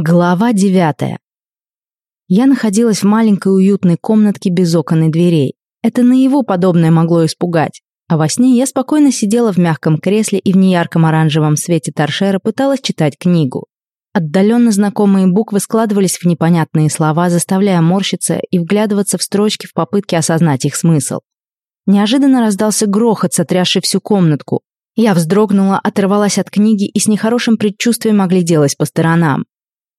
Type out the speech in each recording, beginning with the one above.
Глава девятая. Я находилась в маленькой уютной комнатке без окон и дверей. Это на его подобное могло испугать. А во сне я спокойно сидела в мягком кресле и в неярком оранжевом свете торшера пыталась читать книгу. Отдаленно знакомые буквы складывались в непонятные слова, заставляя морщиться и вглядываться в строчки в попытке осознать их смысл. Неожиданно раздался грохот, сотрясший всю комнатку. Я вздрогнула, оторвалась от книги и с нехорошим предчувствием огляделась по сторонам.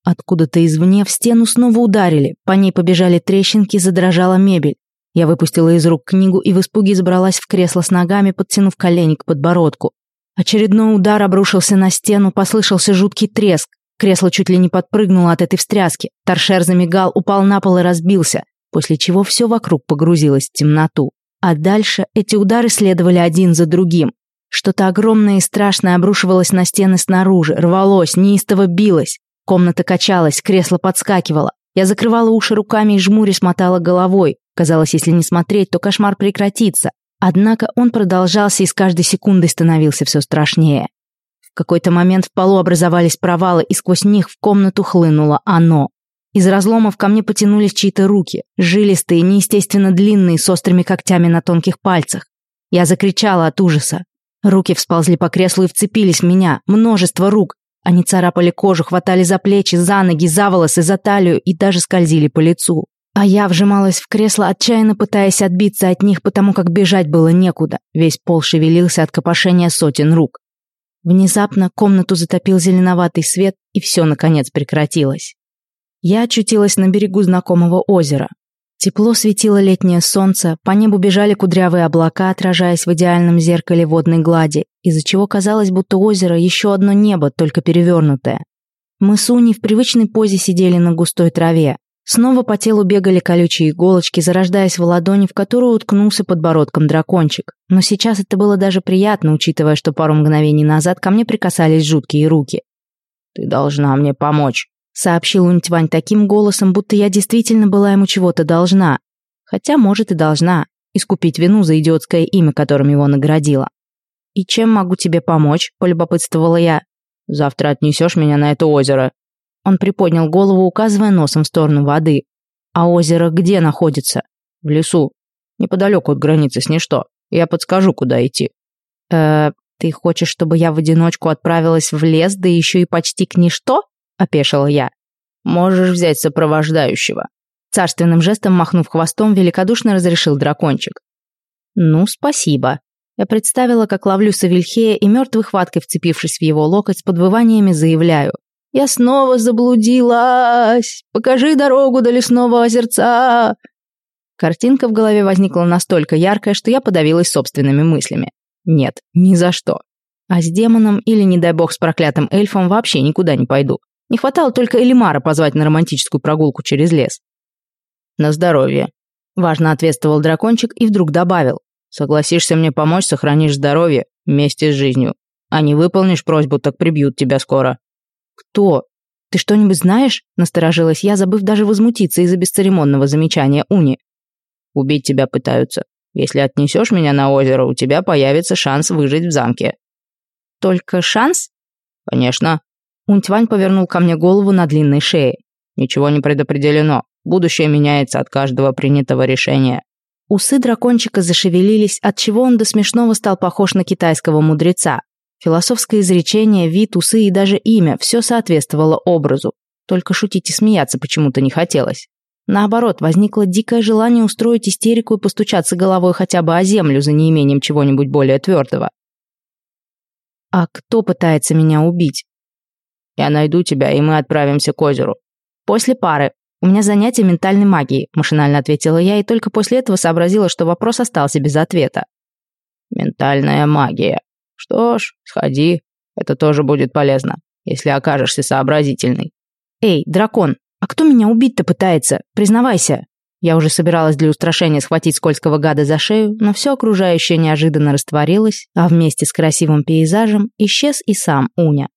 Откуда-то извне в стену снова ударили, по ней побежали трещинки, задрожала мебель. Я выпустила из рук книгу и в испуге забралась в кресло с ногами, подтянув колени к подбородку. Очередной удар обрушился на стену, послышался жуткий треск. Кресло чуть ли не подпрыгнуло от этой встряски. Торшер замигал, упал на пол и разбился, после чего все вокруг погрузилось в темноту. А дальше эти удары следовали один за другим. Что-то огромное и страшное обрушивалось на стены снаружи, рвалось, неистово билось. Комната качалась, кресло подскакивало. Я закрывала уши руками и жмурясь мотала головой. Казалось, если не смотреть, то кошмар прекратится. Однако он продолжался и с каждой секундой становился все страшнее. В какой-то момент в полу образовались провалы, и сквозь них в комнату хлынуло оно. Из разломов ко мне потянулись чьи-то руки, жилистые, неестественно длинные, с острыми когтями на тонких пальцах. Я закричала от ужаса. Руки всползли по креслу и вцепились в меня, множество рук, они царапали кожу, хватали за плечи, за ноги, за волосы, за талию и даже скользили по лицу. А я вжималась в кресло, отчаянно пытаясь отбиться от них, потому как бежать было некуда. Весь пол шевелился от копошения сотен рук. Внезапно комнату затопил зеленоватый свет, и все, наконец, прекратилось. Я очутилась на берегу знакомого озера. Тепло светило летнее солнце, по небу бежали кудрявые облака, отражаясь в идеальном зеркале водной глади, из-за чего казалось, будто озеро еще одно небо, только перевернутое. Мы с Уней в привычной позе сидели на густой траве. Снова по телу бегали колючие иголочки, зарождаясь в ладони, в которую уткнулся подбородком дракончик. Но сейчас это было даже приятно, учитывая, что пару мгновений назад ко мне прикасались жуткие руки. «Ты должна мне помочь», сообщил Унтьвань таким голосом, будто я действительно была ему чего-то должна. Хотя, может, и должна. Искупить вину за идиотское имя, которым его наградила. «И чем могу тебе помочь?» – полюбопытствовала я. «Завтра отнесешь меня на это озеро». Он приподнял голову, указывая носом в сторону воды. «А озеро где находится?» «В лесу. Неподалеку от границы с ничто. Я подскажу, куда идти». «Э, ты хочешь, чтобы я в одиночку отправилась в лес, да еще и почти к ничто?» Опешила я. «Можешь взять сопровождающего». Царственным жестом махнув хвостом, великодушно разрешил дракончик. «Ну, спасибо». Я представила, как ловлю Савельхея и мертвой хваткой, вцепившись в его локоть, с подвываниями заявляю. «Я снова заблудилась! Покажи дорогу до лесного озерца!» Картинка в голове возникла настолько яркая, что я подавилась собственными мыслями. Нет, ни за что. А с демоном или, не дай бог, с проклятым эльфом вообще никуда не пойду. Не хватало только Элимара позвать на романтическую прогулку через лес. «На здоровье», – важно ответствовал дракончик и вдруг добавил. «Согласишься мне помочь, сохранишь здоровье вместе с жизнью. А не выполнишь просьбу, так прибьют тебя скоро». «Кто? Ты что-нибудь знаешь?» – насторожилась я, забыв даже возмутиться из-за бесцеремонного замечания Уни. «Убить тебя пытаются. Если отнесешь меня на озеро, у тебя появится шанс выжить в замке». «Только шанс?» «Конечно. Унтьвань повернул ко мне голову на длинной шее. «Ничего не предопределено. Будущее меняется от каждого принятого решения». Усы дракончика зашевелились, отчего он до смешного стал похож на китайского мудреца. Философское изречение, вид, усы и даже имя – все соответствовало образу. Только шутить и смеяться почему-то не хотелось. Наоборот, возникло дикое желание устроить истерику и постучаться головой хотя бы о землю за неимением чего-нибудь более твердого. «А кто пытается меня убить?» Я найду тебя, и мы отправимся к озеру. После пары. У меня занятие ментальной магией, машинально ответила я, и только после этого сообразила, что вопрос остался без ответа. Ментальная магия. Что ж, сходи. Это тоже будет полезно, если окажешься сообразительный. Эй, дракон, а кто меня убить-то пытается? Признавайся. Я уже собиралась для устрашения схватить скользкого гада за шею, но все окружающее неожиданно растворилось, а вместе с красивым пейзажем исчез и сам Уня.